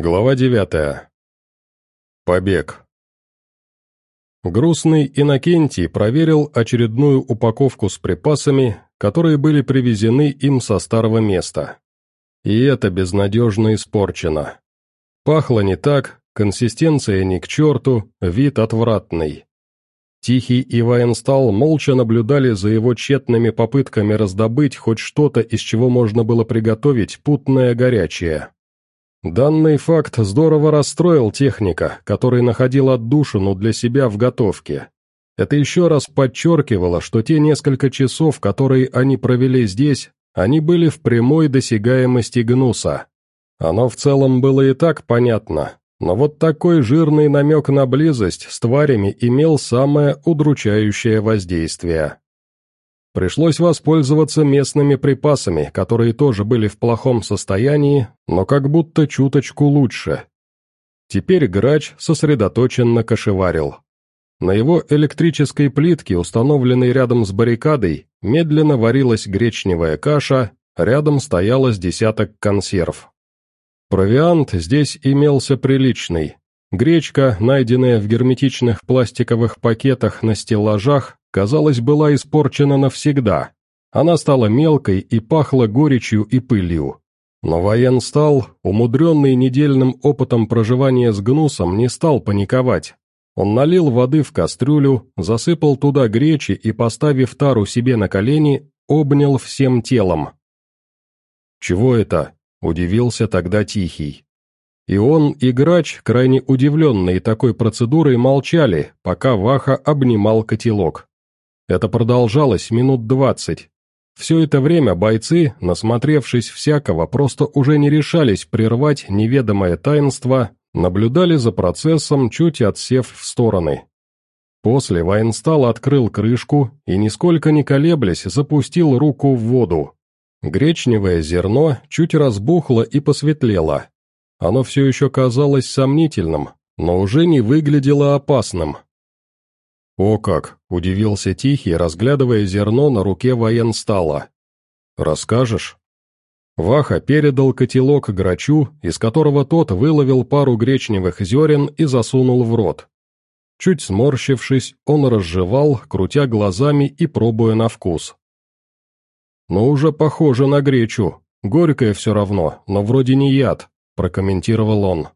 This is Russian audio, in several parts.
Глава девятая. Побег. Грустный Иннокентий проверил очередную упаковку с припасами, которые были привезены им со старого места. И это безнадежно испорчено. Пахло не так, консистенция ни к черту, вид отвратный. Тихий и Вайнстал молча наблюдали за его тщетными попытками раздобыть хоть что-то, из чего можно было приготовить путное горячее. Данный факт здорово расстроил техника, который находил отдушину для себя в готовке. Это еще раз подчеркивало, что те несколько часов, которые они провели здесь, они были в прямой досягаемости гнуса. Оно в целом было и так понятно, но вот такой жирный намек на близость с тварями имел самое удручающее воздействие. Пришлось воспользоваться местными припасами, которые тоже были в плохом состоянии, но как будто чуточку лучше. Теперь грач сосредоточенно кошеварил. На его электрической плитке, установленной рядом с баррикадой, медленно варилась гречневая каша, рядом стоялось десяток консерв. Провиант здесь имелся приличный. Гречка, найденная в герметичных пластиковых пакетах на стеллажах, казалось, была испорчена навсегда. Она стала мелкой и пахла горечью и пылью. Но воен стал, умудренный недельным опытом проживания с гнусом, не стал паниковать. Он налил воды в кастрюлю, засыпал туда гречи и, поставив тару себе на колени, обнял всем телом. «Чего это?» – удивился тогда Тихий. И он, и грач, крайне удивленные такой процедурой, молчали, пока Ваха обнимал котелок. Это продолжалось минут двадцать. Все это время бойцы, насмотревшись всякого, просто уже не решались прервать неведомое таинство, наблюдали за процессом, чуть отсев в стороны. После Вайнстал открыл крышку и, нисколько не колеблясь, запустил руку в воду. Гречневое зерно чуть разбухло и посветлело. Оно все еще казалось сомнительным, но уже не выглядело опасным. «О как!» — удивился Тихий, разглядывая зерно на руке военстала. «Расскажешь?» Ваха передал котелок грачу, из которого тот выловил пару гречневых зерен и засунул в рот. Чуть сморщившись, он разжевал, крутя глазами и пробуя на вкус. «Ну, уже похоже на гречу. Горькое все равно, но вроде не яд», — прокомментировал он.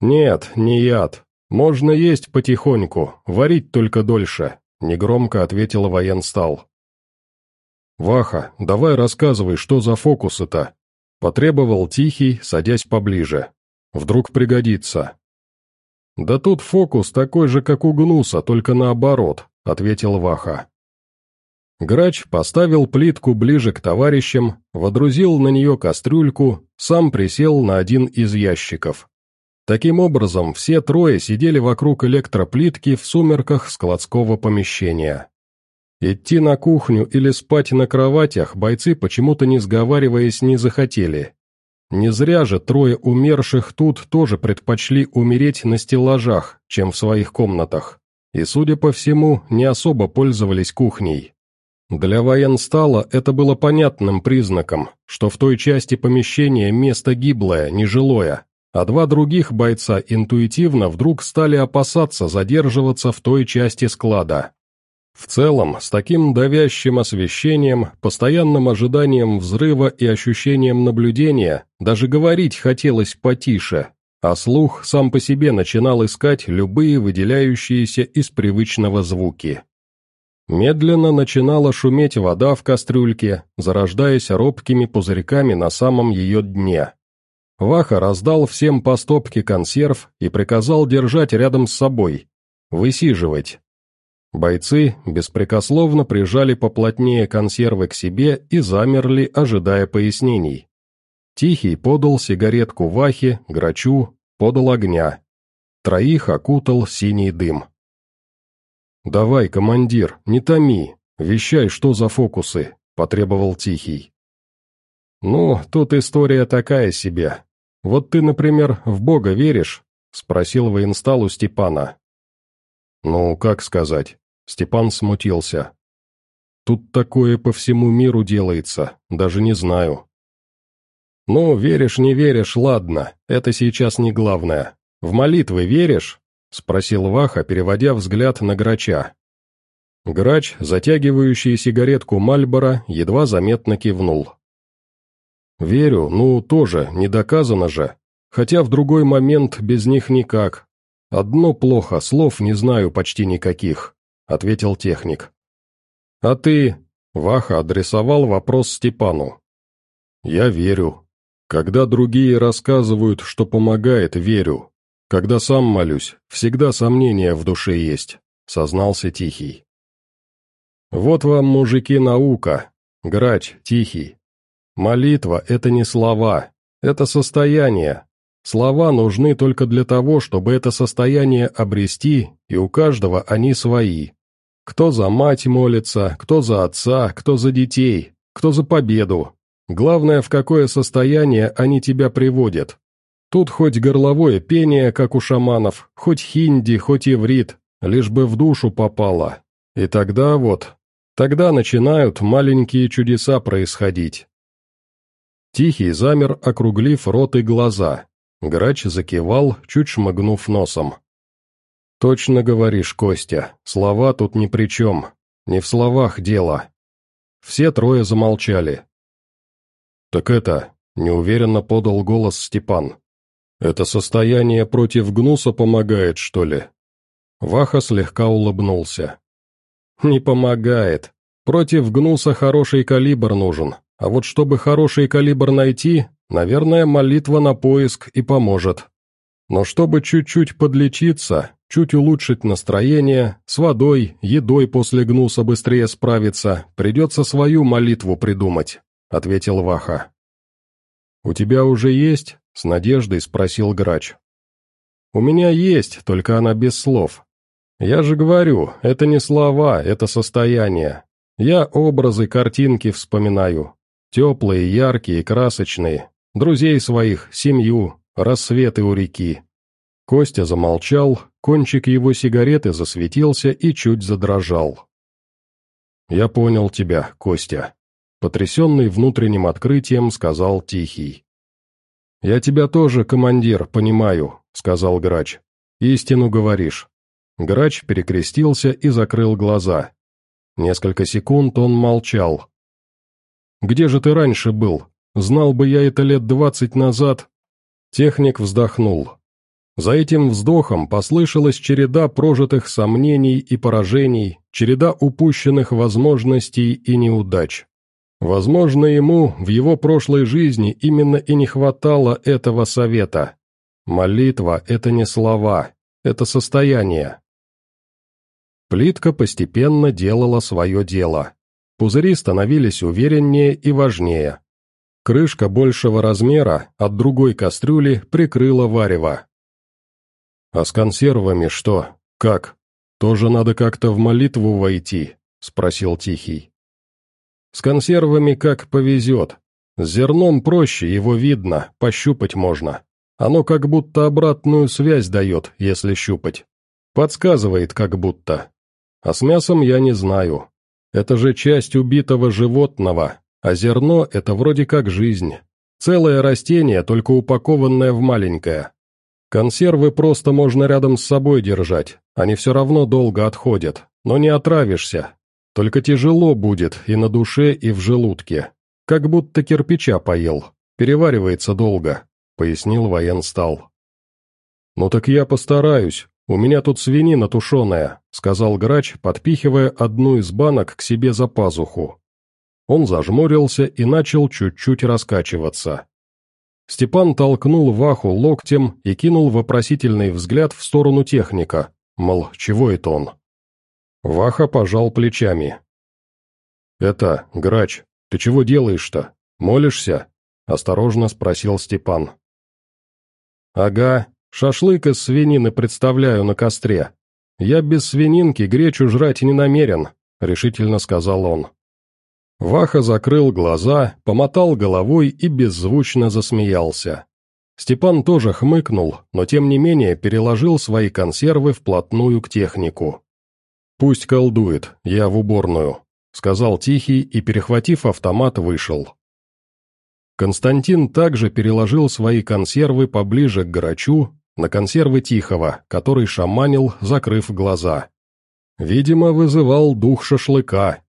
«Нет, не яд. «Можно есть потихоньку, варить только дольше», — негромко ответила военстал. «Ваха, давай рассказывай, что за фокус это?» — потребовал Тихий, садясь поближе. «Вдруг пригодится». «Да тут фокус такой же, как у Гнуса, только наоборот», — ответил Ваха. Грач поставил плитку ближе к товарищам, водрузил на нее кастрюльку, сам присел на один из ящиков. Таким образом, все трое сидели вокруг электроплитки в сумерках складского помещения. Идти на кухню или спать на кроватях бойцы почему-то не сговариваясь не захотели. Не зря же трое умерших тут тоже предпочли умереть на стеллажах, чем в своих комнатах, и, судя по всему, не особо пользовались кухней. Для военстала это было понятным признаком, что в той части помещения место гиблое, нежилое, а два других бойца интуитивно вдруг стали опасаться задерживаться в той части склада. В целом, с таким давящим освещением, постоянным ожиданием взрыва и ощущением наблюдения, даже говорить хотелось потише, а слух сам по себе начинал искать любые выделяющиеся из привычного звуки. Медленно начинала шуметь вода в кастрюльке, зарождаясь робкими пузырьками на самом ее дне. Ваха раздал всем по стопке консерв и приказал держать рядом с собой, высиживать. Бойцы беспрекословно прижали поплотнее консервы к себе и замерли, ожидая пояснений. Тихий подал сигаретку Вахе, Грачу, подал огня. Троих окутал синий дым. «Давай, командир, не томи, вещай, что за фокусы», — потребовал Тихий. «Ну, тут история такая себе. «Вот ты, например, в Бога веришь?» — спросил военстал у Степана. «Ну, как сказать?» — Степан смутился. «Тут такое по всему миру делается, даже не знаю». «Ну, веришь, не веришь, ладно, это сейчас не главное. В молитвы веришь?» — спросил Ваха, переводя взгляд на Грача. Грач, затягивающий сигаретку Мальбора, едва заметно кивнул. «Верю, ну, тоже, не доказано же. Хотя в другой момент без них никак. Одно плохо, слов не знаю почти никаких», — ответил техник. «А ты...» — Ваха адресовал вопрос Степану. «Я верю. Когда другие рассказывают, что помогает, верю. Когда сам молюсь, всегда сомнения в душе есть», — сознался Тихий. «Вот вам, мужики, наука. Грач, Тихий. Молитва — это не слова, это состояние. Слова нужны только для того, чтобы это состояние обрести, и у каждого они свои. Кто за мать молится, кто за отца, кто за детей, кто за победу. Главное, в какое состояние они тебя приводят. Тут хоть горловое пение, как у шаманов, хоть хинди, хоть иврит, лишь бы в душу попало. И тогда вот, тогда начинают маленькие чудеса происходить. Тихий замер, округлив рот и глаза. Грач закивал, чуть шмыгнув носом. «Точно говоришь, Костя, слова тут ни при чем. Не в словах дело». Все трое замолчали. «Так это...» — неуверенно подал голос Степан. «Это состояние против гнуса помогает, что ли?» Ваха слегка улыбнулся. «Не помогает. Против гнуса хороший калибр нужен, а вот чтобы хороший калибр найти, наверное, молитва на поиск и поможет. Но чтобы чуть-чуть подлечиться, чуть улучшить настроение, с водой, едой после гнуса быстрее справиться, придется свою молитву придумать», — ответил Ваха. «У тебя уже есть?» — с надеждой спросил Грач. «У меня есть, только она без слов. Я же говорю, это не слова, это состояние. Я образы, картинки вспоминаю, Теплые, яркие, красочные. Друзей своих, семью, рассветы у реки. Костя замолчал, кончик его сигареты засветился и чуть задрожал. «Я понял тебя, Костя», — потрясенный внутренним открытием сказал Тихий. «Я тебя тоже, командир, понимаю», — сказал Грач. «Истину говоришь». Грач перекрестился и закрыл глаза. Несколько секунд он молчал, где же ты раньше был? Знал бы я это лет двадцать назад». Техник вздохнул. За этим вздохом послышалась череда прожитых сомнений и поражений, череда упущенных возможностей и неудач. Возможно, ему в его прошлой жизни именно и не хватало этого совета. Молитва — это не слова, это состояние. Плитка постепенно делала свое дело. Пузыри становились увереннее и важнее. Крышка большего размера от другой кастрюли прикрыла варево. «А с консервами что? Как? Тоже надо как-то в молитву войти?» — спросил Тихий. «С консервами как повезет. С зерном проще, его видно, пощупать можно. Оно как будто обратную связь дает, если щупать. Подсказывает как будто. А с мясом я не знаю, это же часть убитого животного, а зерно – это вроде как жизнь. Целое растение, только упакованное в маленькое. Консервы просто можно рядом с собой держать, они все равно долго отходят, но не отравишься. Только тяжело будет и на душе, и в желудке. Как будто кирпича поел, переваривается долго, пояснил военстал. «Ну так я постараюсь, «У меня тут свинина тушеная», — сказал грач, подпихивая одну из банок к себе за пазуху. Он зажмурился и начал чуть-чуть раскачиваться. Степан толкнул Ваху локтем и кинул вопросительный взгляд в сторону техника, мол, чего это он? Ваха пожал плечами. «Это, грач, ты чего делаешь-то? Молишься?» — осторожно спросил Степан. «Ага, Шашлык из свинины представляю на костре. Я без свининки гречу жрать не намерен», — решительно сказал он. Ваха закрыл глаза, помотал головой и беззвучно засмеялся. Степан тоже хмыкнул, но тем не менее переложил свои консервы вплотную к технику. «Пусть колдует, я в уборную», — сказал Тихий и, перехватив автомат, вышел. Константин также переложил свои консервы поближе к Грачу, на консервы Тихого, который шаманил, закрыв глаза. Видимо, вызывал дух шашлыка.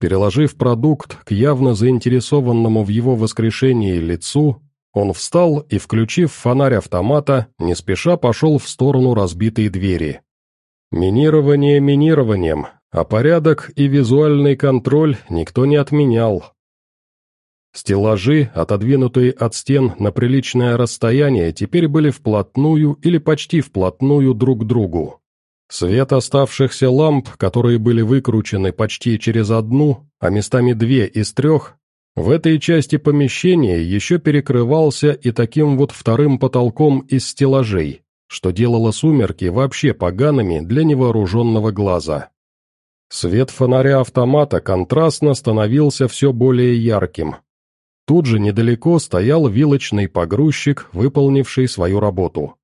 Переложив продукт к явно заинтересованному в его воскрешении лицу, он встал и, включив фонарь автомата, не спеша пошел в сторону разбитой двери. Минирование минированием, а порядок и визуальный контроль никто не отменял. Стеллажи, отодвинутые от стен на приличное расстояние, теперь были вплотную или почти вплотную друг к другу. Свет оставшихся ламп, которые были выкручены почти через одну, а местами две из трех, в этой части помещения еще перекрывался и таким вот вторым потолком из стеллажей, что делало сумерки вообще погаными для невооруженного глаза. Свет фонаря автомата контрастно становился все более ярким. Тут же недалеко стоял вилочный погрузчик, выполнивший свою работу.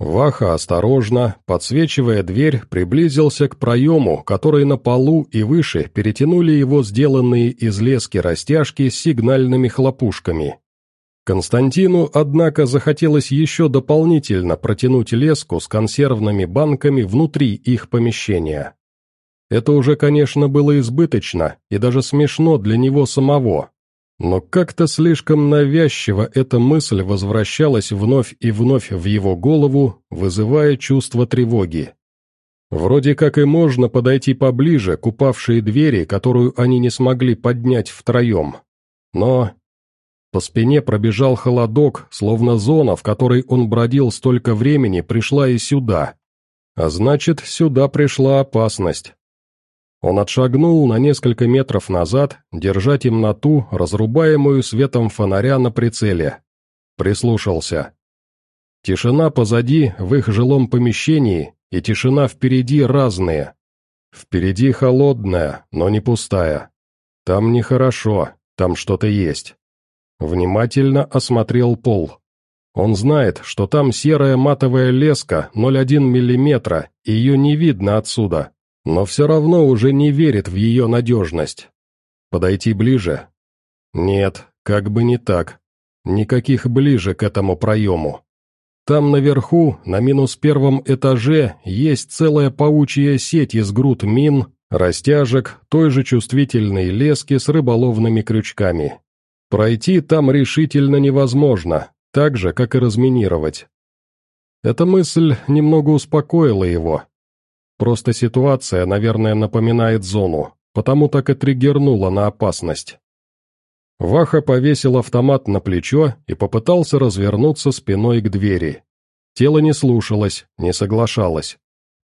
Ваха осторожно, подсвечивая дверь, приблизился к проему, который на полу и выше перетянули его сделанные из лески растяжки с сигнальными хлопушками. Константину, однако, захотелось еще дополнительно протянуть леску с консервными банками внутри их помещения. Это уже, конечно, было избыточно и даже смешно для него самого, но как-то слишком навязчиво эта мысль возвращалась вновь и вновь в его голову, вызывая чувство тревоги. Вроде как и можно подойти поближе к упавшей двери, которую они не смогли поднять втроем. Но... По спине пробежал холодок, словно зона, в которой он бродил столько времени, пришла и сюда. А значит, сюда пришла опасность. Он отшагнул на несколько метров назад, держа темноту, разрубаемую светом фонаря на прицеле. Прислушался. Тишина позади, в их жилом помещении, и тишина впереди разные. Впереди холодная, но не пустая. Там нехорошо, там что-то есть. Внимательно осмотрел пол. Он знает, что там серая матовая леска 0,1 мм, и ее не видно отсюда, но все равно уже не верит в ее надежность. Подойти ближе? Нет, как бы не так. Никаких ближе к этому проему. Там наверху, на минус первом этаже, есть целая паучья сеть из груд мин, растяжек, той же чувствительной лески с рыболовными крючками. Пройти там решительно невозможно, так же, как и разминировать. Эта мысль немного успокоила его, Просто ситуация, наверное, напоминает зону, потому так и триггернула на опасность. Ваха повесил автомат на плечо и попытался развернуться спиной к двери. Тело не слушалось, не соглашалось.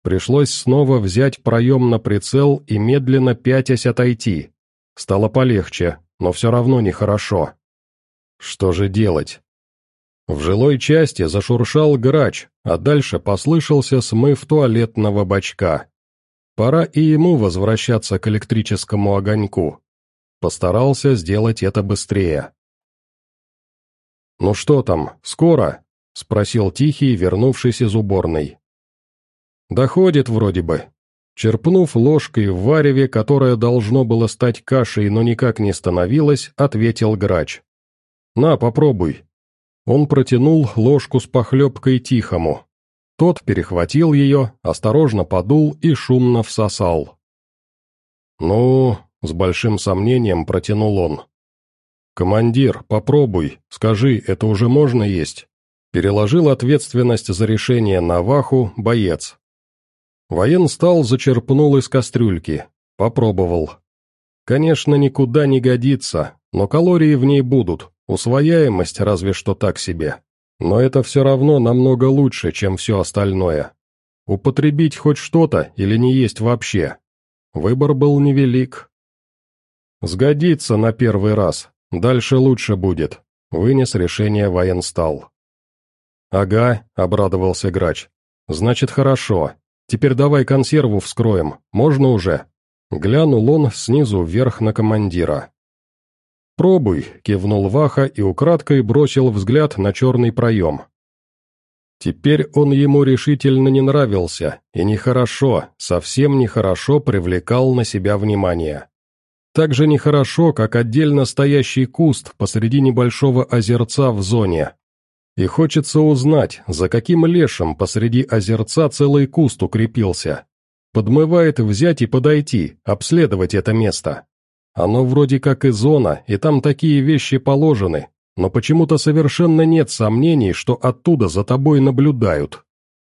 Пришлось снова взять проем на прицел и медленно пятясь отойти. Стало полегче, но все равно нехорошо. Что же делать? В жилой части зашуршал грач, а дальше послышался смыв туалетного бачка. Пора и ему возвращаться к электрическому огоньку. Постарался сделать это быстрее. «Ну что там, скоро?» — спросил Тихий, вернувшись из уборной. «Доходит вроде бы». Черпнув ложкой в вареве, которое должно было стать кашей, но никак не становилось, ответил грач. «На, попробуй, он протянул ложку с похлебкой тихому. Тот перехватил ее, осторожно подул и шумно всосал. «Ну...» — с большим сомнением протянул он. «Командир, попробуй, скажи, это уже можно есть?» Переложил ответственность за решение на Ваху боец. Воен стал, зачерпнул из кастрюльки. Попробовал. Конечно, никуда не годится, но калории в ней будут, Усвояемость разве что так себе. Но это все равно намного лучше, чем все остальное. Употребить хоть что-то или не есть вообще. Выбор был невелик. «Сгодится на первый раз, дальше лучше будет», — вынес решение военстал. «Ага», — обрадовался грач. «Значит, хорошо. Теперь давай консерву вскроем, можно уже?» Глянул он снизу вверх на командира. «Пробуй», — кивнул Ваха и украдкой бросил взгляд на черный проем. Теперь он ему решительно не нравился, и нехорошо, совсем нехорошо привлекал на себя внимание. Так же нехорошо, как отдельно стоящий куст посреди небольшого озерца в зоне. И хочется узнать, за каким лешим посреди озерца целый куст укрепился. Подмывает взять и подойти, обследовать это место. Оно вроде как и зона, и там такие вещи положены, но почему-то совершенно нет сомнений, что оттуда за тобой наблюдают.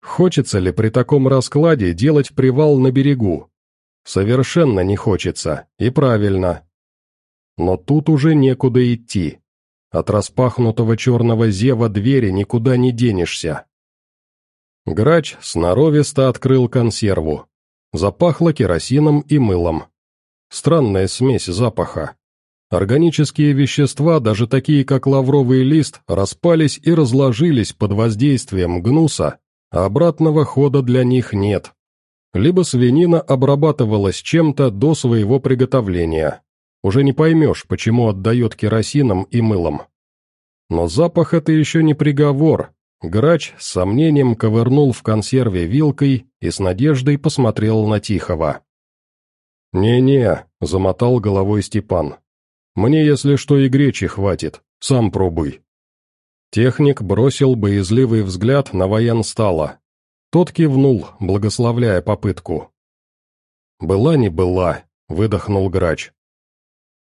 Хочется ли при таком раскладе делать привал на берегу? Совершенно не хочется, и правильно. Но тут уже некуда идти. От распахнутого черного зева двери никуда не денешься. Грач сноровисто открыл консерву. Запахло керосином и мылом. Странная смесь запаха. Органические вещества, даже такие как лавровый лист, распались и разложились под воздействием гнуса, а обратного хода для них нет либо свинина обрабатывалась чем-то до своего приготовления. Уже не поймешь, почему отдает керосином и мылом. Но запах это еще не приговор. Грач с сомнением ковырнул в консерве вилкой и с надеждой посмотрел на Тихого. «Не-не», — замотал головой Степан. «Мне, если что, и гречи хватит, сам пробуй». Техник бросил боязливый взгляд на военстала, тот кивнул, благословляя попытку. «Была не была», — выдохнул грач.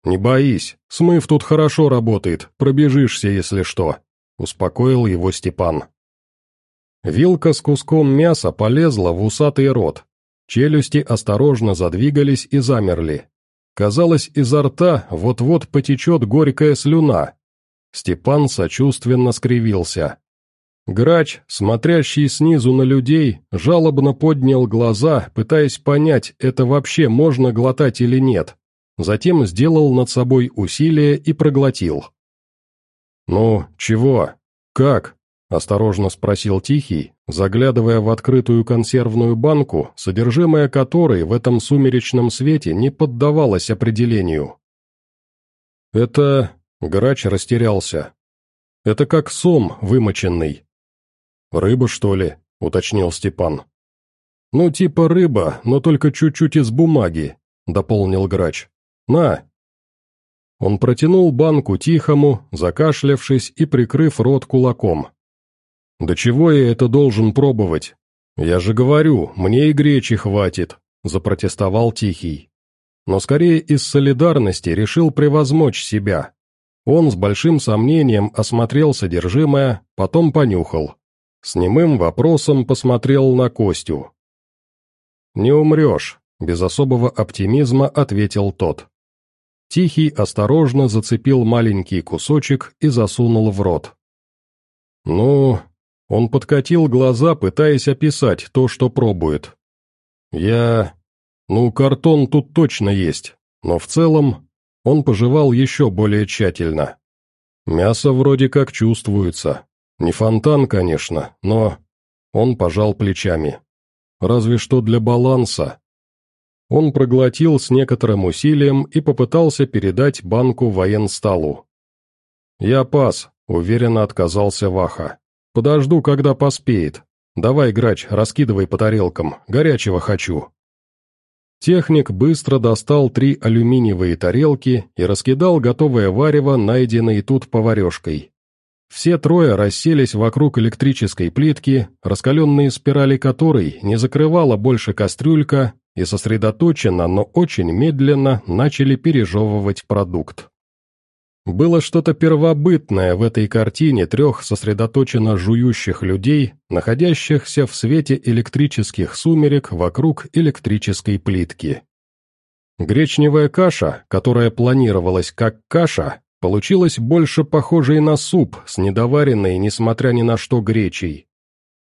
«Не боись, смыв тут хорошо работает, пробежишься, если что», — успокоил его Степан. Вилка с куском мяса полезла в усатый рот. Челюсти осторожно задвигались и замерли. Казалось, изо рта вот-вот потечет горькая слюна. Степан сочувственно скривился. Грач, смотрящий снизу на людей, жалобно поднял глаза, пытаясь понять, это вообще можно глотать или нет. Затем сделал над собой усилие и проглотил. «Ну, чего? Как?» – осторожно спросил Тихий, заглядывая в открытую консервную банку, содержимое которой в этом сумеречном свете не поддавалось определению. «Это...» – грач растерялся. «Это как сом вымоченный. «Рыба, что ли?» — уточнил Степан. «Ну, типа рыба, но только чуть-чуть из бумаги», — дополнил грач. «На!» Он протянул банку тихому, закашлявшись и прикрыв рот кулаком. «Да чего я это должен пробовать? Я же говорю, мне и гречи хватит», — запротестовал Тихий. Но скорее из солидарности решил превозмочь себя. Он с большим сомнением осмотрел содержимое, потом понюхал. С немым вопросом посмотрел на Костю. «Не умрешь», — без особого оптимизма ответил тот. Тихий осторожно зацепил маленький кусочек и засунул в рот. «Ну...» — он подкатил глаза, пытаясь описать то, что пробует. «Я... ну, картон тут точно есть, но в целом...» Он пожевал еще более тщательно. «Мясо вроде как чувствуется, не фонтан, конечно, но... Он пожал плечами. Разве что для баланса. Он проглотил с некоторым усилием и попытался передать банку военсталу. «Я пас», — уверенно отказался Ваха. «Подожду, когда поспеет. Давай, грач, раскидывай по тарелкам, горячего хочу». Техник быстро достал три алюминиевые тарелки и раскидал готовое варево, найденное тут поварешкой. Все трое расселись вокруг электрической плитки, раскаленные спирали которой не закрывала больше кастрюлька, и сосредоточенно, но очень медленно начали пережевывать продукт. Было что-то первобытное в этой картине трех сосредоточенно жующих людей, находящихся в свете электрических сумерек вокруг электрической плитки. Гречневая каша, которая планировалась как каша, Получилось больше похожей на суп с недоваренной, несмотря ни на что, гречей.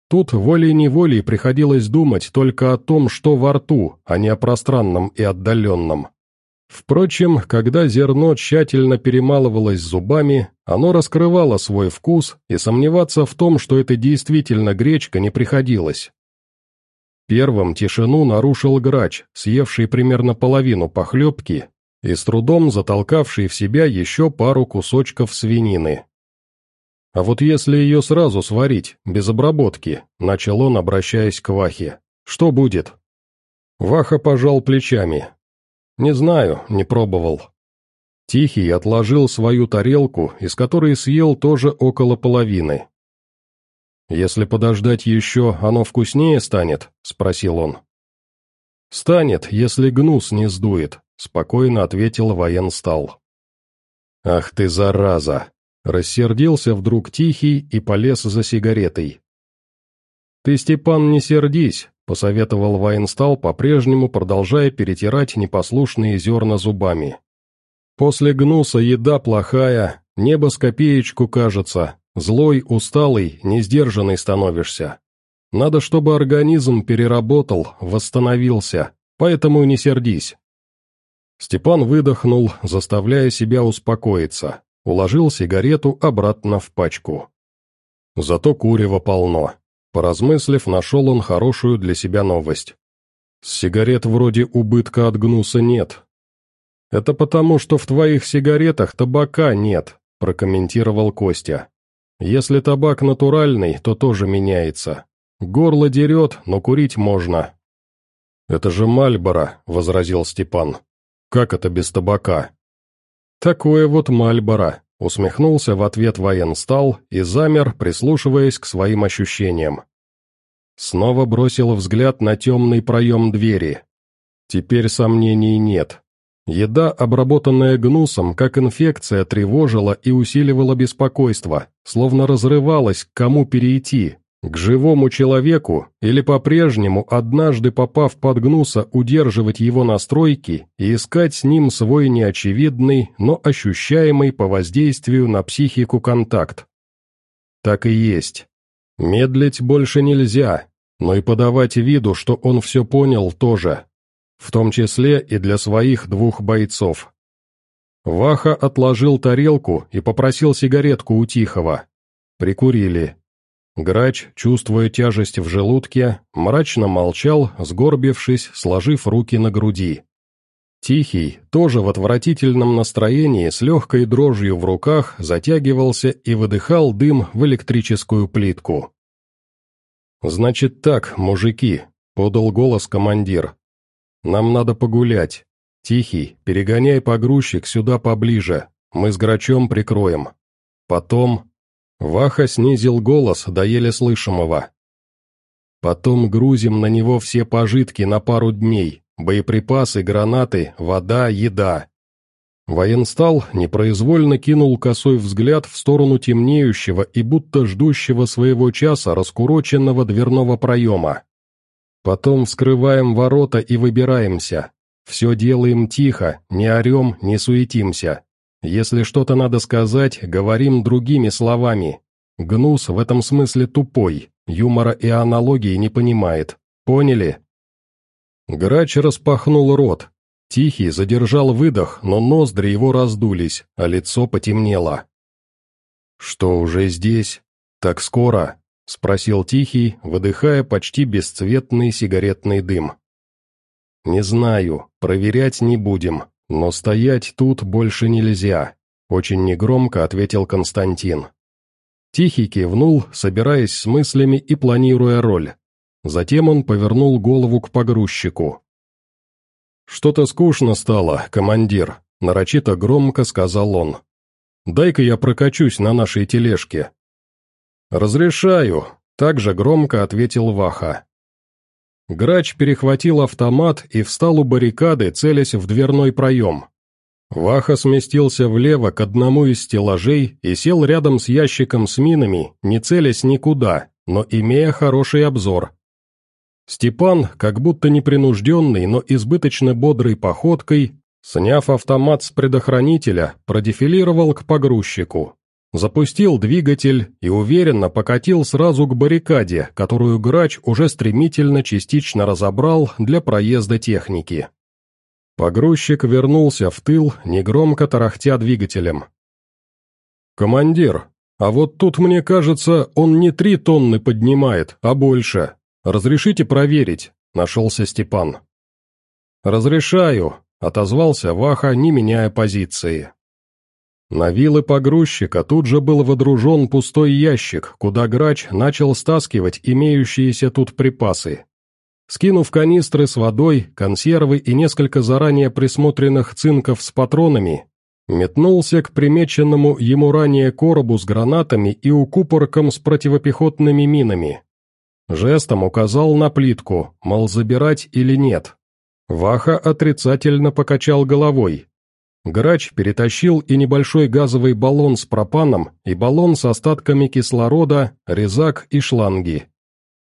Тут волей-неволей приходилось думать только о том, что во рту, а не о пространном и отдаленном. Впрочем, когда зерно тщательно перемалывалось зубами, оно раскрывало свой вкус, и сомневаться в том, что это действительно гречка, не приходилось. Первым тишину нарушил грач, съевший примерно половину похлебки и с трудом затолкавший в себя еще пару кусочков свинины. «А вот если ее сразу сварить, без обработки», — начал он, обращаясь к Вахе, — «что будет?» Ваха пожал плечами. «Не знаю, не пробовал». Тихий отложил свою тарелку, из которой съел тоже около половины. «Если подождать еще, оно вкуснее станет?» — спросил он. «Станет, если гнус не сдует», — спокойно ответил военстал. «Ах ты, зараза!» — рассердился вдруг Тихий и полез за сигаретой. «Ты, Степан, не сердись», — посоветовал военстал, по-прежнему продолжая перетирать непослушные зерна зубами. «После гнуса еда плохая, небо с копеечку кажется, злой, усталый, несдержанный становишься. Надо, чтобы организм переработал, восстановился, поэтому не сердись». Степан выдохнул, заставляя себя успокоиться, уложил сигарету обратно в пачку. Зато курева полно. Поразмыслив, нашел он хорошую для себя новость. С сигарет вроде убытка от гнуса нет. «Это потому, что в твоих сигаретах табака нет», прокомментировал Костя. «Если табак натуральный, то тоже меняется. Горло дерет, но курить можно». «Это же Мальборо», — возразил Степан. «Как это без табака?» «Такое вот Мальборо», — усмехнулся в ответ военстал и замер, прислушиваясь к своим ощущениям. Снова бросил взгляд на темный проем двери. Теперь сомнений нет. Еда, обработанная гнусом, как инфекция, тревожила и усиливала беспокойство, словно разрывалась, к кому перейти, к живому человеку или по-прежнему, однажды попав под гнуса, удерживать его настройки и искать с ним свой неочевидный, но ощущаемый по воздействию на психику контакт. Так и есть. Медлить больше нельзя, но и подавать виду, что он все понял, тоже. В том числе и для своих двух бойцов. Ваха отложил тарелку и попросил сигаретку у Тихого. Прикурили. Грач, чувствуя тяжесть в желудке, мрачно молчал, сгорбившись, сложив руки на груди. Тихий, тоже в отвратительном настроении, с легкой дрожью в руках, затягивался и выдыхал дым в электрическую плитку. «Значит так, мужики», — подал голос командир. «Нам надо погулять. Тихий, перегоняй погрузчик сюда поближе, мы с Грачом прикроем. Потом...» Ваха снизил голос до еле слышимого. «Потом грузим на него все пожитки на пару дней, боеприпасы, гранаты, вода, еда». Военстал непроизвольно кинул косой взгляд в сторону темнеющего и будто ждущего своего часа раскуроченного дверного проема. «Потом вскрываем ворота и выбираемся. Все делаем тихо, не орем, не суетимся. Если что-то надо сказать, говорим другими словами. Гнус в этом смысле тупой, юмора и аналогии не понимает. Поняли?» Грач распахнул рот. Тихий задержал выдох, но ноздри его раздулись, а лицо потемнело. «Что, уже здесь? Так скоро?» — спросил Тихий, выдыхая почти бесцветный сигаретный дым. «Не знаю, проверять не будем. «Но стоять тут больше нельзя», — очень негромко ответил Константин. Тихий кивнул, собираясь с мыслями и планируя роль. Затем он повернул голову к погрузчику. «Что-то скучно стало, командир», — нарочито громко сказал он. «Дай-ка я прокачусь на нашей тележке». «Разрешаю», — также громко ответил Ваха. Грач перехватил автомат и встал у баррикады, целясь в дверной проем. Ваха сместился влево к одному из стеллажей и сел рядом с ящиком с минами, не целясь никуда, но имея хороший обзор. Степан, как будто непринужденный, но избыточно бодрой походкой, сняв автомат с предохранителя, продефилировал к погрузчику. Запустил двигатель и уверенно покатил сразу к баррикаде, которую грач уже стремительно частично разобрал для проезда техники. Погрузчик вернулся в тыл, негромко тарахтя двигателем. «Командир, а вот тут, мне кажется, он не три тонны поднимает, а больше. Разрешите проверить?» – нашелся Степан. «Разрешаю», – отозвался Ваха, не меняя позиции. На вилы погрузчика тут же был водружен пустой ящик, куда грач начал стаскивать имеющиеся тут припасы. Скинув канистры с водой, консервы и несколько заранее присмотренных цинков с патронами, метнулся к примеченному ему ранее коробу с гранатами и укупорком с противопехотными минами. Жестом указал на плитку, мол, забирать или нет. Ваха отрицательно покачал головой. Грач перетащил и небольшой газовый баллон с пропаном, и баллон с остатками кислорода, резак и шланги.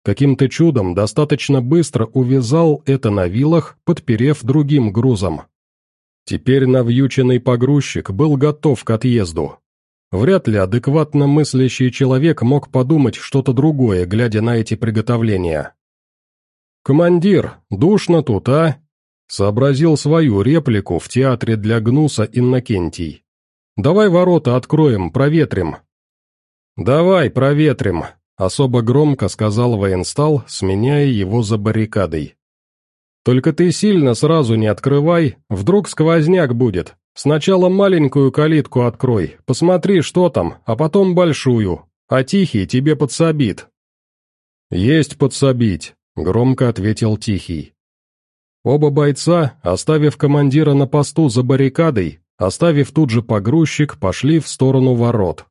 Каким-то чудом достаточно быстро увязал это на вилах, подперев другим грузом. Теперь навьюченный погрузчик был готов к отъезду. Вряд ли адекватно мыслящий человек мог подумать что-то другое, глядя на эти приготовления. «Командир, душно тут, а?» Сообразил свою реплику в театре для гнуса Иннокентий. «Давай ворота откроем, проветрим». «Давай, проветрим», Особо громко сказал военстал, сменяя его за баррикадой. «Только ты сильно сразу не открывай, вдруг сквозняк будет. Сначала маленькую калитку открой, посмотри, что там, а потом большую, а Тихий тебе подсобит». «Есть подсобить», — громко ответил Тихий. Оба бойца, оставив командира на посту за баррикадой, оставив тут же погрузчик, пошли в сторону ворот.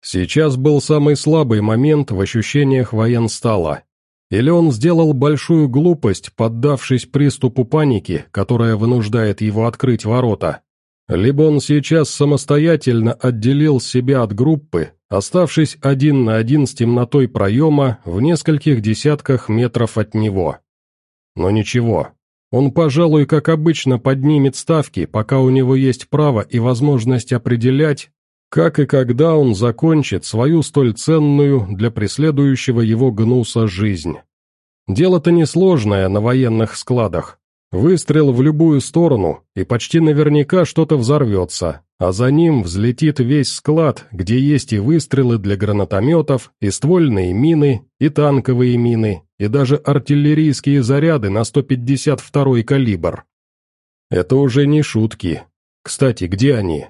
Сейчас был самый слабый момент в ощущениях военстала. Или он сделал большую глупость, поддавшись приступу паники, которая вынуждает его открыть ворота. Либо он сейчас самостоятельно отделил себя от группы, оставшись один на один с темнотой проема в нескольких десятках метров от него. Но ничего, он, пожалуй, как обычно, поднимет ставки, пока у него есть право и возможность определять, как и когда он закончит свою столь ценную для преследующего его гнуса жизнь. Дело-то несложное на военных складах. Выстрел в любую сторону, и почти наверняка что-то взорвется, а за ним взлетит весь склад, где есть и выстрелы для гранатометов, и ствольные мины, и танковые мины, и даже артиллерийские заряды на 152-й калибр. Это уже не шутки. Кстати, где они?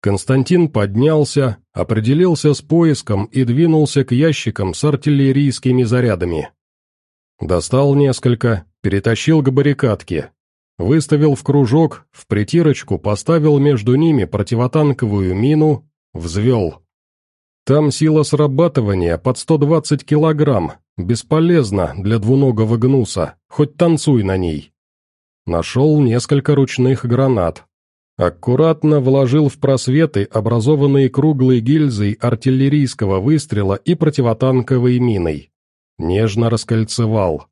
Константин поднялся, определился с поиском и двинулся к ящикам с артиллерийскими зарядами. Достал несколько, перетащил к баррикадке. Выставил в кружок, в притирочку поставил между ними противотанковую мину, взвел. Там сила срабатывания под 120 килограмм, бесполезно для двуногого гнуса, хоть танцуй на ней. Нашел несколько ручных гранат, Аккуратно вложил в просветы, образованные круглой гильзой артиллерийского выстрела и противотанковой миной. Нежно раскольцевал.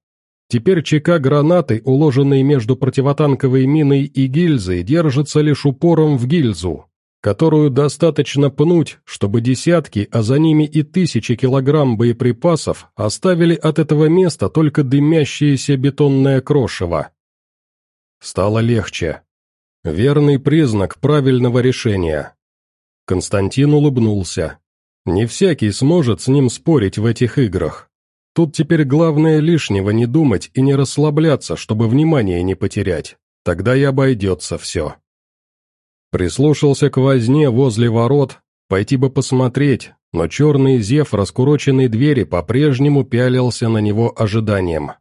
Теперь чека гранаты, уложенной между противотанковой миной и гильзой, держится лишь упором в гильзу, которую достаточно пнуть, чтобы десятки, а за ними и тысячи килограмм боеприпасов оставили от этого места только дымящееся бетонное крошево. Стало легче. Верный признак правильного решения. Константин улыбнулся. Не всякий сможет с ним спорить в этих играх. Тут теперь главное лишнего не думать и не расслабляться, чтобы внимание не потерять. Тогда и обойдется все. Прислушался к возне возле ворот, пойти бы посмотреть, но черный зев раскуроченной двери по-прежнему пялился на него ожиданием.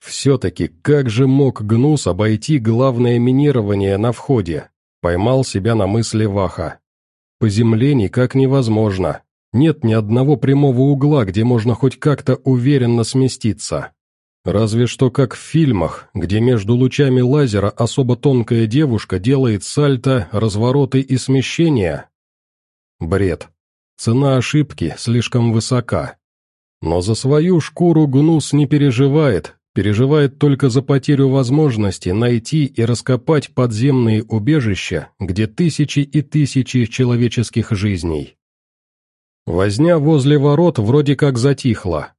Все-таки как же мог Гнус обойти главное минирование на входе? Поймал себя на мысли Ваха. По земле никак невозможно. Нет ни одного прямого угла, где можно хоть как-то уверенно сместиться. Разве что как в фильмах, где между лучами лазера особо тонкая девушка делает сальто, развороты и смещения. Бред. Цена ошибки слишком высока. Но за свою шкуру Гнус не переживает, переживает только за потерю возможности найти и раскопать подземные убежища, где тысячи и тысячи человеческих жизней. Возня возле ворот вроде как затихла.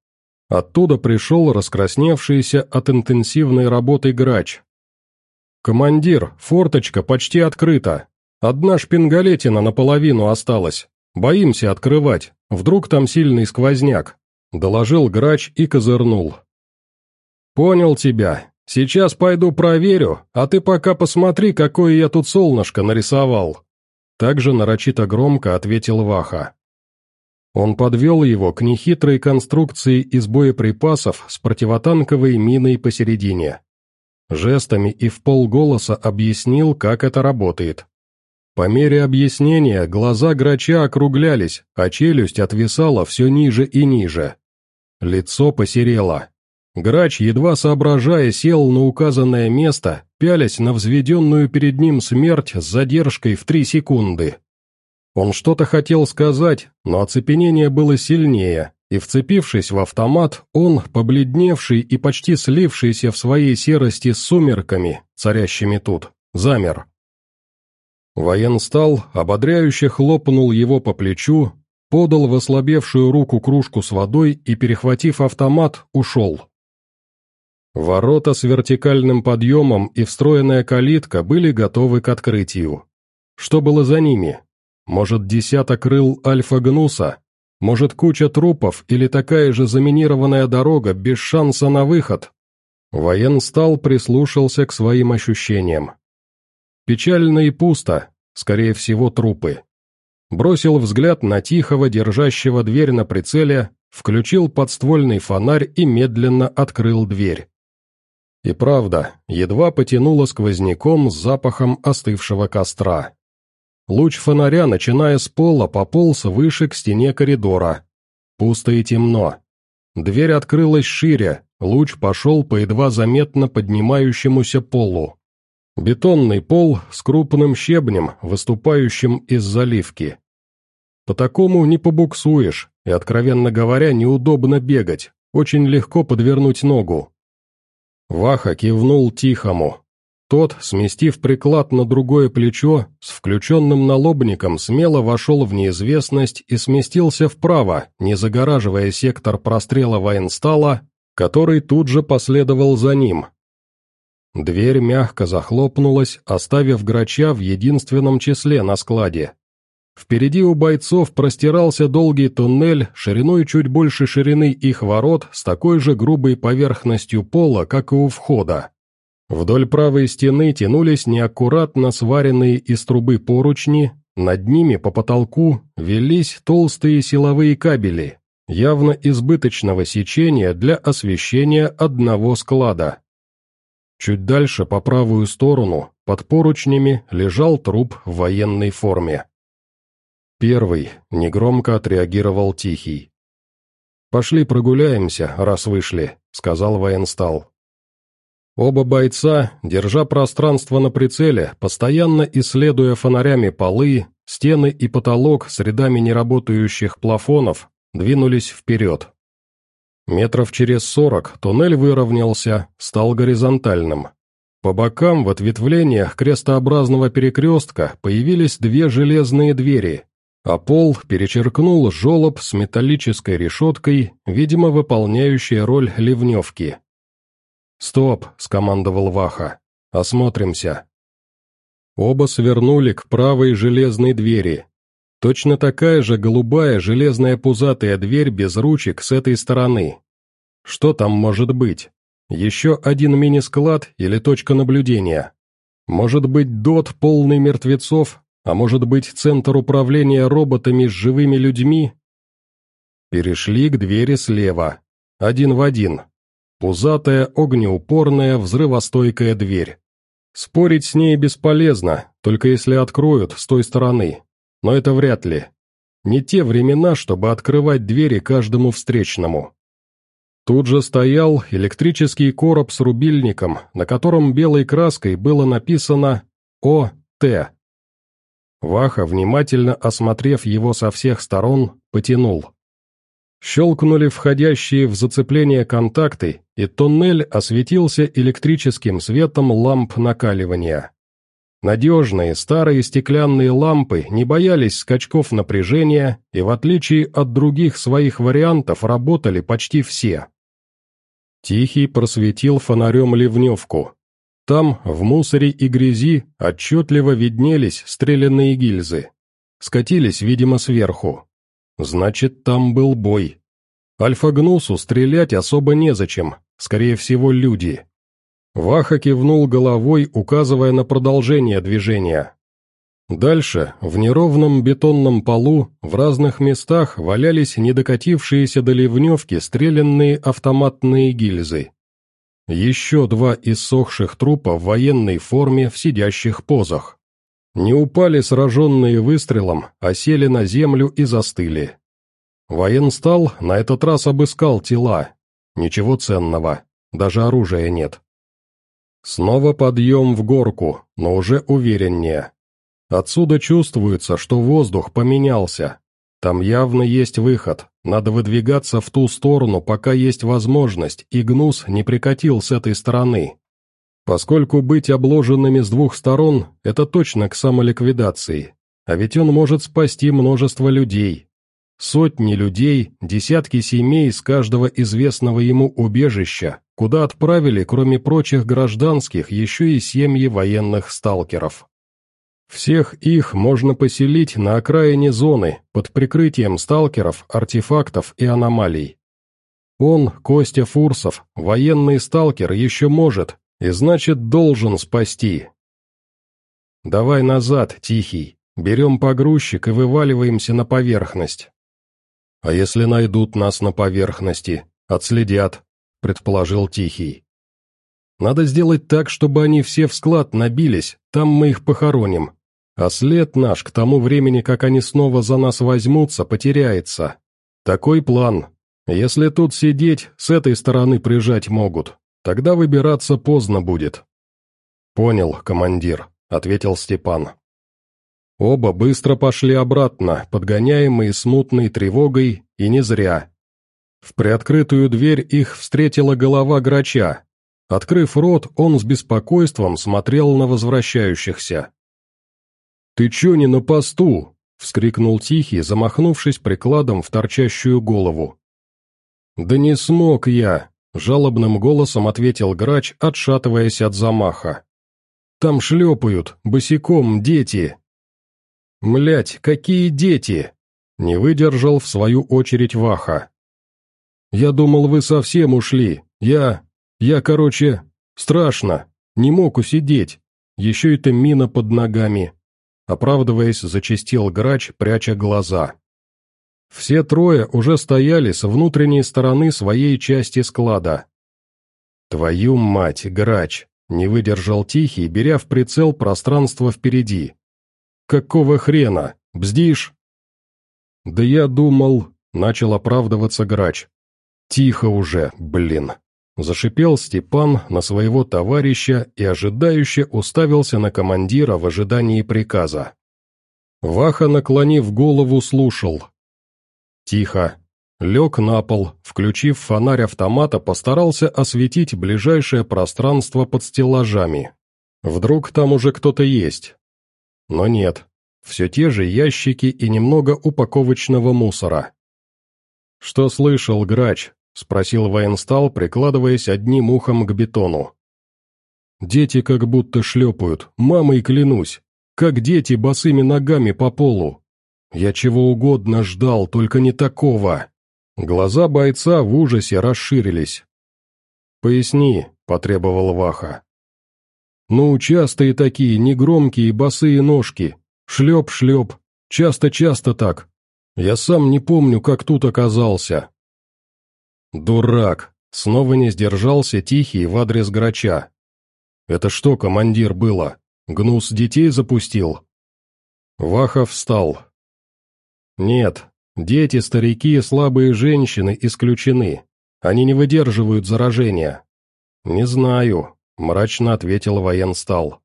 Оттуда пришел раскрасневшийся от интенсивной работы грач. «Командир, форточка почти открыта. Одна шпингалетина наполовину осталась. Боимся открывать, вдруг там сильный сквозняк», — доложил грач и козырнул. «Понял тебя. Сейчас пойду проверю, а ты пока посмотри, какое я тут солнышко нарисовал». Также нарочито громко ответил Ваха. Он подвел его к нехитрой конструкции из боеприпасов с противотанковой миной посередине. Жестами и в полголоса объяснил, как это работает. По мере объяснения глаза грача округлялись, а челюсть отвисала все ниже и ниже. Лицо посерело. Грач, едва соображая, сел на указанное место, пялясь на взведенную перед ним смерть с задержкой в три секунды. Он что-то хотел сказать, но оцепенение было сильнее, и, вцепившись в автомат, он, побледневший и почти слившийся в своей серости с сумерками, царящими тут, замер. Военстал ободряюще хлопнул его по плечу, подал в ослабевшую руку кружку с водой и, перехватив автомат, ушел. Ворота с вертикальным подъемом и встроенная калитка были готовы к открытию. Что было за ними? Может, десяток крыл Альфа-Гнуса? Может, куча трупов или такая же заминированная дорога без шанса на выход? Военстал прислушался к своим ощущениям. Печально и пусто, скорее всего, трупы. Бросил взгляд на тихого, держащего дверь на прицеле, включил подствольный фонарь и медленно открыл дверь. И правда, едва потянуло сквозняком с запахом остывшего костра. Луч фонаря, начиная с пола, пополз выше к стене коридора. Пусто и темно. Дверь открылась шире, луч пошел по едва заметно поднимающемуся полу. Бетонный пол с крупным щебнем, выступающим из заливки. По такому не побуксуешь, и, откровенно говоря, неудобно бегать, очень легко подвернуть ногу. Ваха кивнул Тихому. Тот, сместив приклад на другое плечо, с включенным налобником смело вошел в неизвестность и сместился вправо, не загораживая сектор прострела военстала, который тут же последовал за ним. Дверь мягко захлопнулась, оставив грача в единственном числе на складе. Впереди у бойцов простирался долгий туннель, шириной чуть больше ширины их ворот, с такой же грубой поверхностью пола, как и у входа. Вдоль правой стены тянулись неаккуратно сваренные из трубы поручни, над ними по потолку велись толстые силовые кабели, явно избыточного сечения для освещения одного склада. Чуть дальше, по правую сторону, под поручнями, лежал труп в военной форме. Первый, негромко отреагировал Тихий. «Пошли прогуляемся, раз вышли», — сказал военстал. Оба бойца, держа пространство на прицеле, постоянно исследуя фонарями полы, стены и потолок с рядами неработающих плафонов, двинулись вперед. Метров через сорок туннель выровнялся, стал горизонтальным. По бокам в ответвлениях крестообразного перекрестка появились две железные двери, а пол перечеркнул жолоб с металлической решеткой, видимо, выполняющей роль ливневки. «Стоп!» — скомандовал Ваха. «Осмотримся». Оба свернули к правой железной двери. Точно такая же голубая железная пузатая дверь без ручек с этой стороны. Что там может быть? Еще один мини-склад или точка наблюдения? Может быть, дот полный мертвецов, а может быть, центр управления роботами с живыми людьми? Перешли к двери слева. Один в один. Пузатая, огнеупорная, взрывостойкая дверь. Спорить с ней бесполезно, только если откроют с той стороны. Но это вряд ли. Не те времена, чтобы открывать двери каждому встречному. Тут же стоял электрический короб с рубильником, на котором белой краской было написано «О.Т.» Ваха, внимательно осмотрев его со всех сторон, потянул. Щелкнули входящие в зацепление контакты, и туннель осветился электрическим светом ламп накаливания. Надежные старые стеклянные лампы не боялись скачков напряжения и, в отличие от других своих вариантов, работали почти все. Тихий просветил фонарем ливневку, там, в мусоре и грязи, отчетливо виднелись стрелянные гильзы. Скатились, видимо, сверху. Значит, там был бой. Альфа-гнусу стрелять особо незачем, скорее всего, люди. Ваха кивнул головой, указывая на продолжение движения. Дальше, в неровном бетонном полу, в разных местах валялись недокатившиеся до ливневки стрелянные автоматные гильзы. Еще два иссохших трупа в военной форме в сидящих позах. Не упали сраженные выстрелом, а сели на землю и застыли. Военстал на этот раз обыскал тела. Ничего ценного, даже оружия нет. Снова подъем в горку, но уже увереннее. Отсюда чувствуется, что воздух поменялся. Там явно есть выход, надо выдвигаться в ту сторону, пока есть возможность, и гнус не прикатил с этой стороны. Поскольку быть обложенными с двух сторон – это точно к самоликвидации, а ведь он может спасти множество людей. Сотни людей, десятки семей с каждого известного ему убежища, куда отправили, кроме прочих гражданских, еще и семьи военных сталкеров. Всех их можно поселить на окраине зоны, под прикрытием сталкеров, артефактов и аномалий. Он, Костя Фурсов, военный сталкер, еще может, и значит должен спасти. Давай назад, Тихий, берем погрузчик и вываливаемся на поверхность. А если найдут нас на поверхности, отследят, предположил Тихий. Надо сделать так, чтобы они все в склад набились, там мы их похороним. А след наш к тому времени, как они снова за нас возьмутся, потеряется. Такой план. Если тут сидеть, с этой стороны прижать могут. Тогда выбираться поздно будет». «Понял, командир», — ответил Степан. Оба быстро пошли обратно, подгоняемые смутной тревогой, и не зря. В приоткрытую дверь их встретила голова грача. Открыв рот, он с беспокойством смотрел на возвращающихся. «Ты чё не на посту?» — вскрикнул Тихий, замахнувшись прикладом в торчащую голову. «Да не смог я!» Жалобным голосом ответил грач, отшатываясь от замаха. «Там шлепают, босиком, дети!» «Млять, какие дети!» Не выдержал в свою очередь Ваха. «Я думал, вы совсем ушли. Я... я, короче... страшно. Не мог усидеть. Еще это мина под ногами». Оправдываясь, зачастил грач, пряча глаза. Все трое уже стояли с внутренней стороны своей части склада. «Твою мать, грач!» — не выдержал Тихий, беря в прицел пространство впереди. «Какого хрена? Бздишь?» «Да я думал...» — начал оправдываться грач. «Тихо уже, блин!» Зашипел Степан на своего товарища и ожидающе уставился на командира в ожидании приказа. Ваха, наклонив голову, слушал, Тихо. Лег на пол, включив фонарь автомата, постарался осветить ближайшее пространство под стеллажами. Вдруг там уже кто-то есть. Но нет. Все те же ящики и немного упаковочного мусора. «Что слышал, грач?» — спросил военстал, прикладываясь одним ухом к бетону. «Дети как будто шлепают, мамой клянусь, как дети босыми ногами по полу. Я чего угодно ждал, только не такого. Глаза бойца в ужасе расширились. «Поясни», — потребовал Ваха. «Ну, частые такие, негромкие босые ножки. Шлеп-шлеп. Часто-часто так. Я сам не помню, как тут оказался». «Дурак!» — снова не сдержался Тихий в адрес Грача. «Это что, командир, было? Гнус детей запустил?» Ваха встал, нет, дети, старики, слабые женщины исключены. Они не выдерживают заражения. Не знаю, мрачно ответил военстал.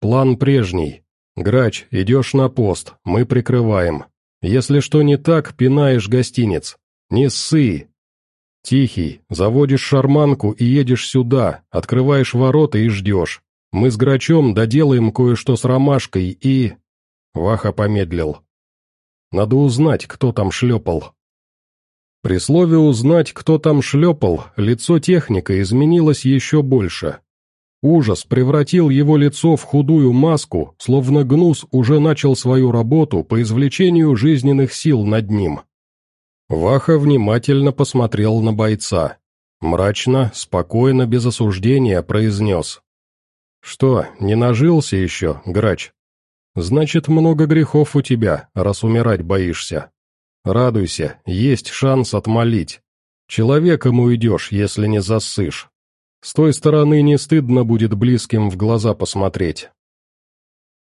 План прежний. Грач, идешь на пост, мы прикрываем. Если что не так, пинаешь гостиниц. Не ссы. Тихий, заводишь шарманку и едешь сюда, открываешь ворота и ждешь. Мы с Грачом доделаем кое-что с ромашкой и...» Ваха помедлил. Надо узнать, кто там шлепал. При слове «узнать, кто там шлепал», лицо техника изменилось еще больше. Ужас превратил его лицо в худую маску, словно гнус уже начал свою работу по извлечению жизненных сил над ним. Ваха внимательно посмотрел на бойца. Мрачно, спокойно, без осуждения произнес. «Что, не нажился еще, грач?» Значит, много грехов у тебя, раз умирать боишься. Радуйся, есть шанс отмолить. Человеком уйдешь, если не засышь. С той стороны не стыдно будет близким в глаза посмотреть.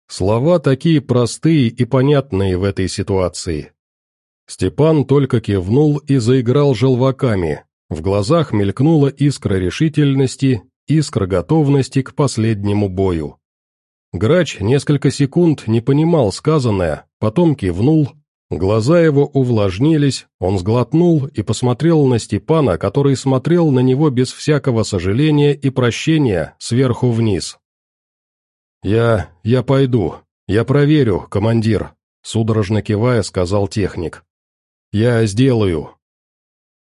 Слова такие простые и понятные в этой ситуации. Степан только кивнул и заиграл желваками. В глазах мелькнула искра решительности, искра готовности к последнему бою. Грач несколько секунд не понимал сказанное, потом кивнул, глаза его увлажнились, он сглотнул и посмотрел на Степана, который смотрел на него без всякого сожаления и прощения сверху вниз. «Я... я пойду. Я проверю, командир», — судорожно кивая, сказал техник. «Я сделаю».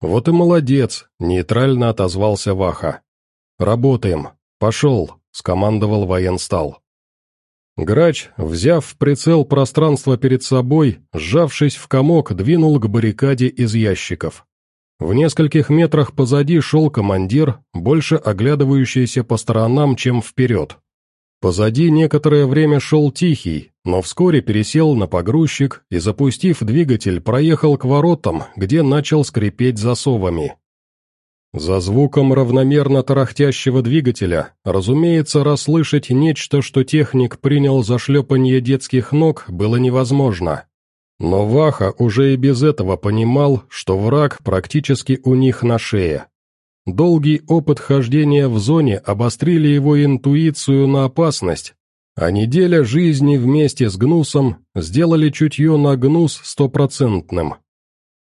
«Вот и молодец», — нейтрально отозвался Ваха. «Работаем. Пошел», — скомандовал военстал. Грач, взяв в прицел пространство перед собой, сжавшись в комок, двинул к баррикаде из ящиков. В нескольких метрах позади шел командир, больше оглядывающийся по сторонам, чем вперед. Позади некоторое время шел Тихий, но вскоре пересел на погрузчик и, запустив двигатель, проехал к воротам, где начал скрипеть засовами. За звуком равномерно тарахтящего двигателя, разумеется, расслышать нечто, что техник принял за шлепанье детских ног, было невозможно. Но Ваха уже и без этого понимал, что враг практически у них на шее. Долгий опыт хождения в зоне обострили его интуицию на опасность, а неделя жизни вместе с Гнусом сделали чутье на Гнус стопроцентным.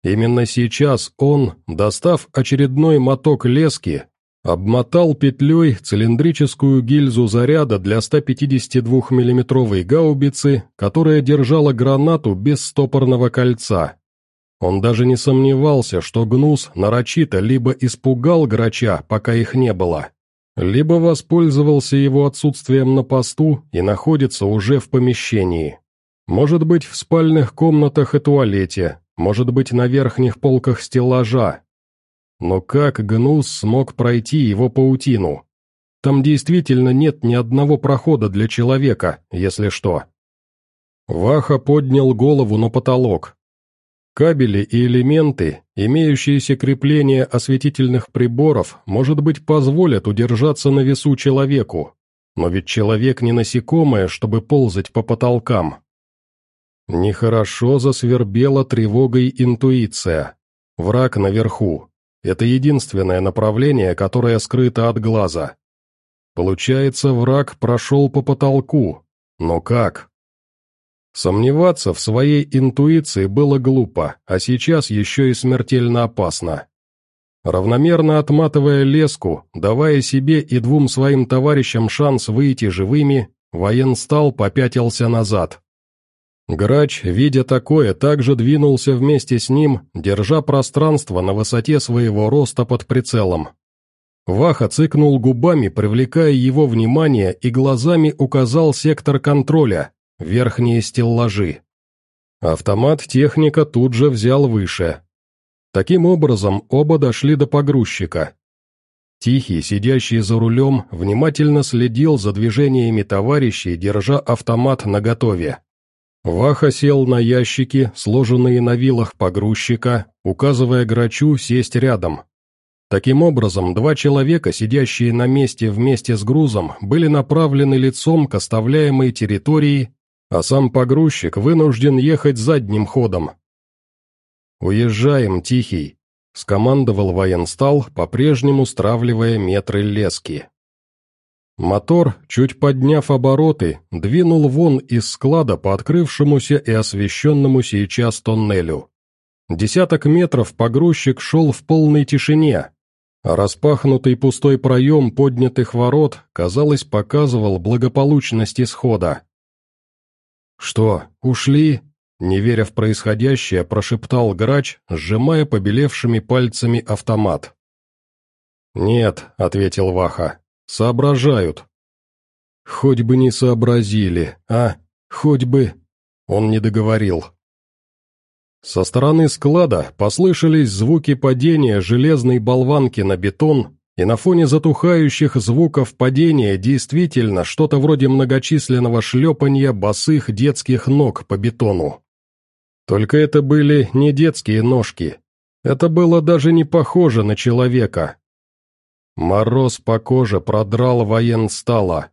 Именно сейчас он, достав очередной моток лески, обмотал петлей цилиндрическую гильзу заряда для 152 миллиметровой гаубицы, которая держала гранату без стопорного кольца. Он даже не сомневался, что Гнус нарочито либо испугал грача, пока их не было, либо воспользовался его отсутствием на посту и находится уже в помещении. Может быть, в спальных комнатах и туалете, может быть, на верхних полках стеллажа. Но как Гнус смог пройти его паутину? Там действительно нет ни одного прохода для человека, если что. Ваха поднял голову на потолок, Кабели и элементы, имеющиеся крепления осветительных приборов, может быть, позволят удержаться на весу человеку, но ведь человек не насекомое, чтобы ползать по потолкам. Нехорошо засвербела тревогой интуиция. Враг наверху. Это единственное направление, которое скрыто от глаза. Получается, враг прошел по потолку. Но как? Сомневаться в своей интуиции было глупо, а сейчас еще и смертельно опасно. Равномерно отматывая леску, давая себе и двум своим товарищам шанс выйти живыми, военстал попятился назад. Грач, видя такое, также двинулся вместе с ним, держа пространство на высоте своего роста под прицелом. Ваха цыкнул губами, привлекая его внимание, и глазами указал сектор контроля, верхние стеллажи. Автомат техника тут же взял выше. Таким образом, оба дошли до погрузчика. Тихий, сидящий за рулем, внимательно следил за движениями товарищей, держа автомат наготове. Ваха сел на ящики, сложенные на вилах погрузчика, указывая грачу сесть рядом. Таким образом, два человека, сидящие на месте вместе с грузом, были направлены лицом к оставляемой территории а сам погрузчик вынужден ехать задним ходом. «Уезжаем, Тихий», — скомандовал военстал, по-прежнему стравливая метры лески. Мотор, чуть подняв обороты, двинул вон из склада по открывшемуся и освещенному сейчас тоннелю. Десяток метров погрузчик шел в полной тишине, распахнутый пустой проем поднятых ворот, казалось, показывал благополучность исхода. «Что, ушли?» Не веря в происходящее, прошептал грач, сжимая побелевшими пальцами автомат. «Нет», — ответил Ваха, — «соображают». «Хоть бы не сообразили, а? Хоть бы...» Он не договорил. Со стороны склада послышались звуки падения железной болванки на бетон, и на фоне затухающих звуков падения действительно что-то вроде многочисленного шлепанья босых детских ног по бетону. Только это были не детские ножки. Это было даже не похоже на человека. Мороз по коже продрал военстала.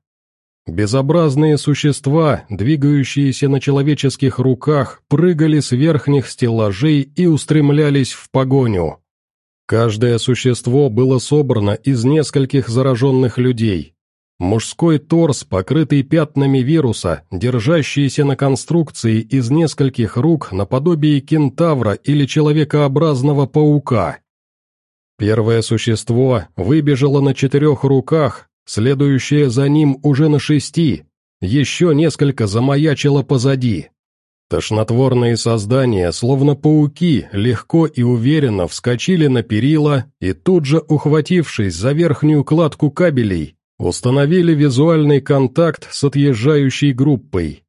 Безобразные существа, двигающиеся на человеческих руках, прыгали с верхних стеллажей и устремлялись в погоню. Каждое существо было собрано из нескольких зараженных людей. Мужской торс, покрытый пятнами вируса, держащийся на конструкции из нескольких рук наподобие кентавра или человекообразного паука. Первое существо выбежало на четырех руках, следующее за ним уже на шести, еще несколько замаячило позади. Тошнотворные создания, словно пауки, легко и уверенно вскочили на перила и тут же, ухватившись за верхнюю кладку кабелей, установили визуальный контакт с отъезжающей группой.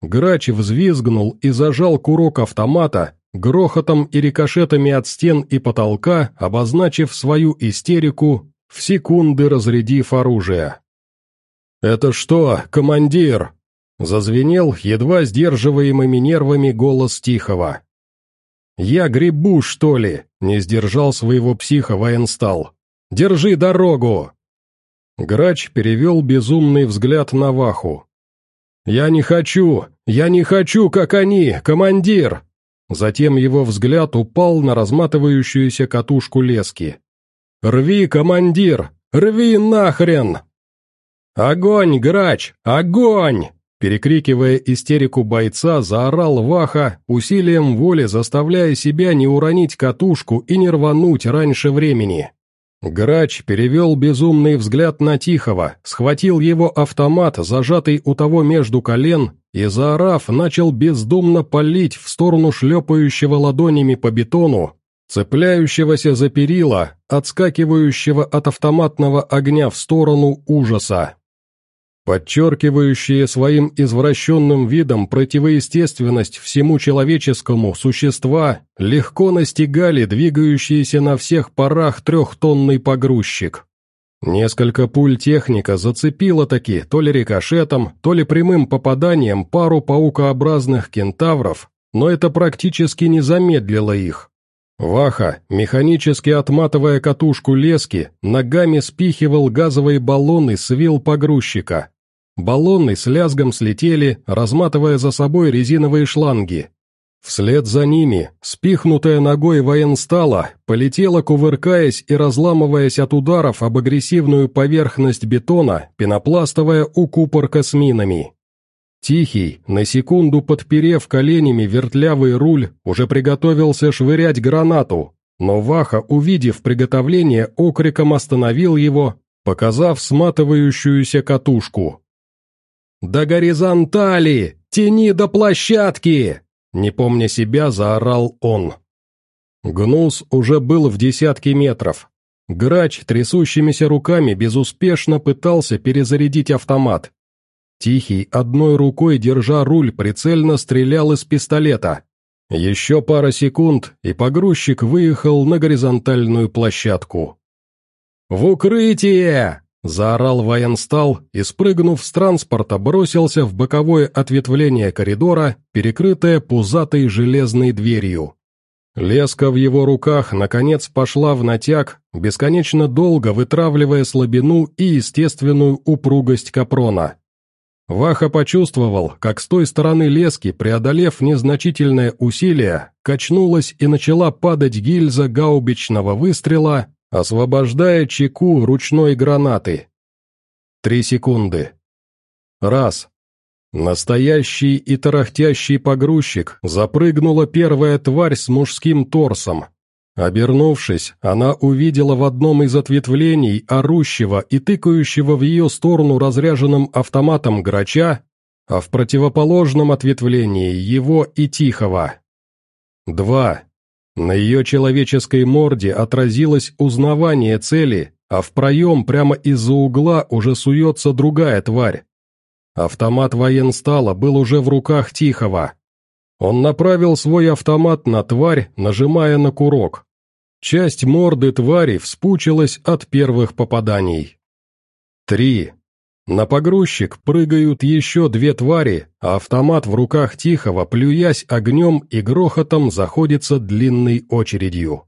Грач взвизгнул и зажал курок автомата, грохотом и рикошетами от стен и потолка, обозначив свою истерику в секунды разрядив оружие. «Это что, командир?» — зазвенел едва сдерживаемыми нервами голос Тихого. «Я грибу, что ли?» — не сдержал своего психа военстал. «Держи дорогу!» Грач перевел безумный взгляд на Ваху. «Я не хочу! Я не хочу, как они, командир!» Затем его взгляд упал на разматывающуюся катушку лески. «Рви, командир! Рви нахрен!» «Огонь, грач! Огонь!» Перекрикивая истерику бойца, заорал Ваха, усилием воли заставляя себя не уронить катушку и не рвануть раньше времени. Грач перевел безумный взгляд на Тихого, схватил его автомат, зажатый у того между колен, и, заорав, начал бездумно палить в сторону шлепающего ладонями по бетону, цепляющегося за перила, отскакивающего от автоматного огня в сторону ужаса. Подчеркивающие своим извращенным видом противоестественность всему человеческому существа легко настигали двигающийся на всех парах трехтонный погрузчик. Несколько пуль техника зацепило таки то ли рикошетом, то ли прямым попаданием пару паукообразных кентавров, но это практически не замедлило их. Ваха, механически отматывая катушку лески, ногами спихивал газовые баллоны с вил погрузчика. Баллоны с лязгом слетели, разматывая за собой резиновые шланги. Вслед за ними, спихнутая ногой военстала, полетела, кувыркаясь и разламываясь от ударов об агрессивную поверхность бетона, пенопластовая укупорка с минами. Тихий, на секунду подперев коленями вертлявый руль, уже приготовился швырять гранату, но Ваха, увидев приготовление, окриком остановил его, показав сматывающуюся катушку. «До горизонтали! Тяни до площадки!» Не помня себя, заорал он. Гнус уже был в десятке метров. Грач трясущимися руками безуспешно пытался перезарядить автомат, Тихий, одной рукой держа руль, прицельно стрелял из пистолета. Еще пара секунд, и погрузчик выехал на горизонтальную площадку. «В укрытие!» — заорал военстал и, спрыгнув с транспорта, бросился в боковое ответвление коридора, перекрытое пузатой железной дверью. Леска в его руках, наконец, пошла в натяг, бесконечно долго вытравливая слабину и естественную упругость капрона. Ваха почувствовал, как с той стороны лески, преодолев незначительное усилие, качнулась и начала падать гильза гаубичного выстрела, освобождая чеку ручной гранаты. Три секунды. Раз. Настоящий и тарахтящий погрузчик запрыгнула первая тварь с мужским торсом, Обернувшись, она увидела в одном из ответвлений орущего и тыкающего в ее сторону разряженным автоматом грача, а в противоположном ответвлении его и Тихого. Два. На ее человеческой морде отразилось узнавание цели, а в проем прямо из-за угла уже суется другая тварь. Автомат военстала был уже в руках Тихого. Он направил свой автомат на тварь, нажимая на курок. Часть морды твари вспучилась от первых попаданий. Три. На погрузчик прыгают еще две твари, а автомат в руках Тихого, плюясь огнем и грохотом, заходится длинной очередью.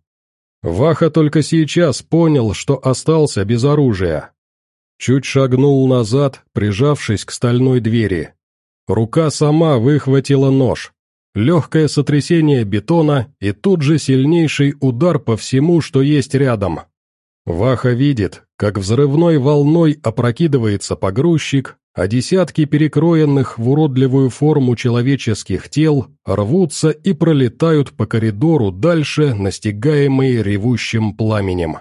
Ваха только сейчас понял, что остался без оружия. Чуть шагнул назад, прижавшись к стальной двери. Рука сама выхватила нож. Легкое сотрясение бетона и тут же сильнейший удар по всему, что есть рядом. Ваха видит, как взрывной волной опрокидывается погрузчик, а десятки перекроенных в уродливую форму человеческих тел рвутся и пролетают по коридору дальше, настигаемые ревущим пламенем.